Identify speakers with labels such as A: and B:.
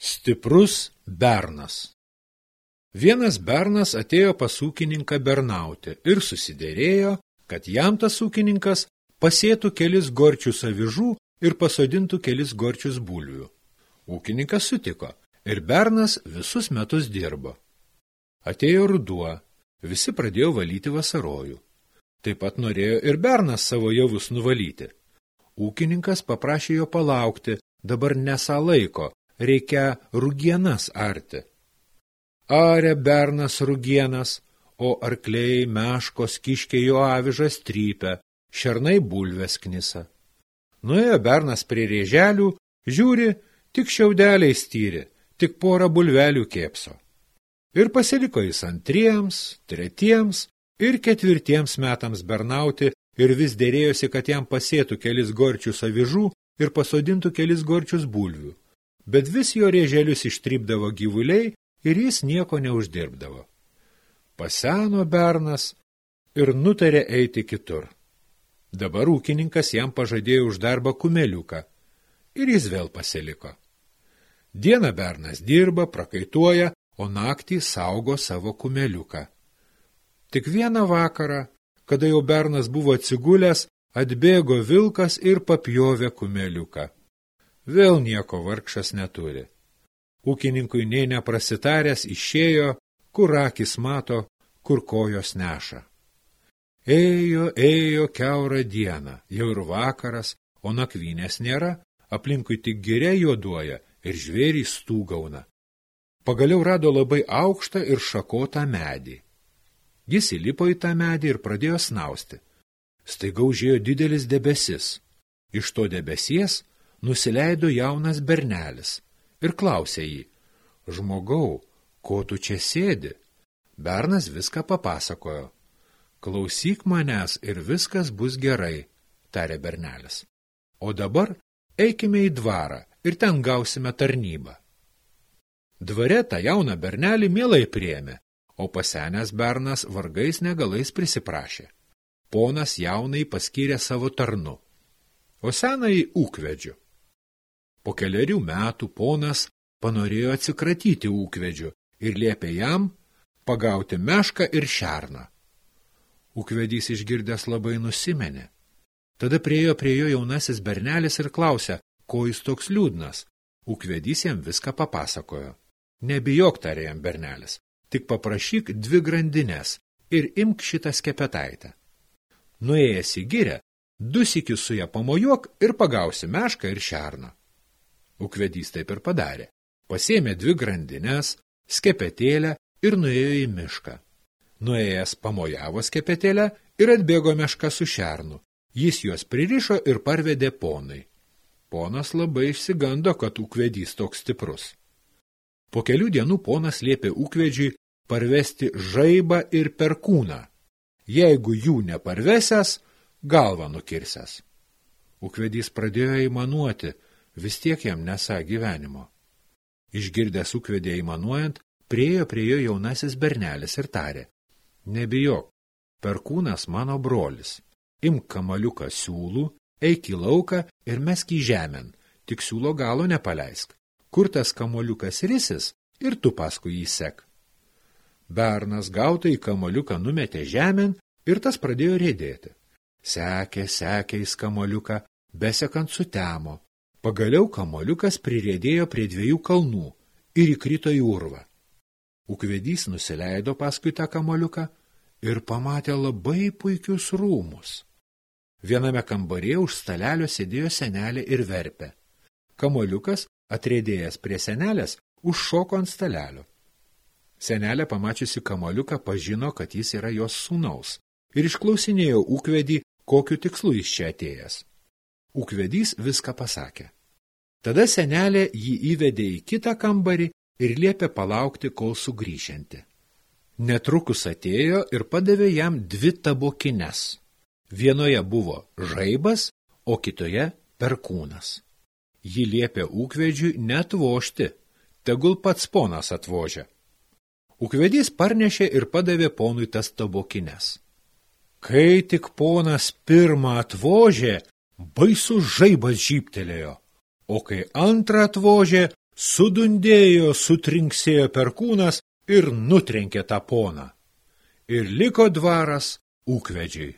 A: Stiprus bernas Vienas bernas atėjo pas ūkininką bernauti ir susidėrėjo, kad jam tas ūkininkas pasėtų kelis gorčius avižų ir pasodintų kelis gorčius bulvių. Ūkininkas sutiko ir bernas visus metus dirbo. Atėjo ruduo, visi pradėjo valyti vasarojų. Taip pat norėjo ir bernas savo javus nuvalyti. Ūkininkas paprašė jo palaukti, dabar nesą laiko, reikia rugienas arti. Arė bernas rugienas, o arkliai meškos kiškė jo avižas trypę, šernai bulves knisa. Nuėjo bernas prie rėželių, žiūri, tik šiaudeliai styri, tik porą bulvelių kėpso. Ir pasiliko jis antriems, tretiems ir ketvirtiems metams bernauti ir vis dėrėjosi, kad jam pasėtų kelis gorčius avižų ir pasodintų kelis gorčius bulvių bet vis jo rėželius ištrypdavo gyvuliai ir jis nieko neuždirbdavo. Paseno bernas ir nutarė eiti kitur. Dabar ūkininkas jam pažadėjo už darbą kumeliuką ir jis vėl pasiliko. Dieną bernas dirba, prakaituoja, o naktį saugo savo kumeliuką. Tik vieną vakarą, kada jau bernas buvo atsigulęs, atbėgo vilkas ir papjovė kumeliuką. Vėl nieko vargšas neturi. Ūkininkui nei neprasitaręs išėjo, kur akis mato, kur kojos neša. Ėjo, ėjo keurą dieną, jau ir vakaras, o nakvynės nėra, aplinkui tik gire juoduoja ir žvėrys stūgauna. Pagaliau rado labai aukštą ir šakotą medį. Jis įlipo į tą medį ir pradėjo snausti. Staiga užėjo didelis debesis. Iš to debesies nusileido jaunas bernelis ir klausė jį, žmogau, ko tu čia sėdi? Bernas viską papasakojo. Klausyk manęs ir viskas bus gerai, tarė bernelis. O dabar eikime į dvarą ir ten gausime tarnybą. Dvare tą jauną bernelį mielai priėmė, o pasenęs bernas vargais negalais prisiprašė. Ponas jaunai paskyrė savo tarnu, o senai ūkvedžiu. Po keliarių metų ponas panorėjo atsikratyti ūkvedžiu ir liepė jam pagauti mešką ir šerną. Ūkvedys išgirdęs labai nusimenė. Tada priejo prie jo jaunasis bernelis ir klausė, ko jis toks liūdnas. Ūkvedys jam viską papasakojo. Nebijok, tarė jam bernelis, tik paprašyk dvi grandinės ir imk šitą skepetaitę. Nuėjęs į girę, du sykius su ją pamojuok ir pagausi mešką ir šerną. Ukvedys taip ir padarė. Pasėmė dvi grandinės, skepetėlę ir nuėjo į mišką. Nuėjęs pamojavo skepetėlę ir atbėgo meška su šernu. Jis juos pririšo ir parvedė ponai. Ponas labai išsigando, kad ūkvedys toks stiprus. Po kelių dienų ponas liepė ūkvedžiui parvesti žaibą ir perkūną. Jeigu jų neparvesęs, galvą nukirsęs. Ūkvedys pradėjo įmanuoti – vis tiek jam nesą gyvenimo. Išgirdęs ūkvedė įmanuojant, priejo prie jo jaunasis bernelis ir tarė, nebijok, perkūnas mano brolis, imk kamaliuką siūlų, eik į lauką ir mesk į žemėn, tik siūlo galo nepaleisk. Kur tas kamoliukas risis ir tu paskui jį sek. Bernas gautai kamoliuką numetė žemėn ir tas pradėjo rėdėti. Sekė, sekė į kamoliuką, besekant sutemo, Pagaliau kamoliukas prirėdėjo prie dviejų kalnų ir įkrito į urvą. Ukvedys nusileido paskui tą kamoliuką ir pamatė labai puikius rūmus. Viename kambarėje už stalelio sėdėjo senelė ir verpė. Kamoliukas, atrėdėjęs prie senelės, užšoko ant stalelio. Senelė, pamačiusi kamoliuką, pažino, kad jis yra jos sūnaus ir išklausinėjo ūkvedį, kokiu tikslu jis čia atėjęs. Ūkvedys viską pasakė. Tada senelė jį įvedė į kitą kambarį ir liepė palaukti, kol sugrįšianti. Netrukus atėjo ir padavė jam dvi tabokines. Vienoje buvo žaibas, o kitoje perkūnas. Ji liepė ūkvedžiui netvošti, tegul pats ponas atvožė. Ūkvedys parnešė ir padavė ponui tas tabokines. Kai tik ponas pirmą atvožė, Baisus žaibas žyptelėjo, o kai antrą atvožė, Sudundėjo, sutrinksėjo perkūnas ir nutrenkė tą poną. Ir liko dvaras ūkvedžiai.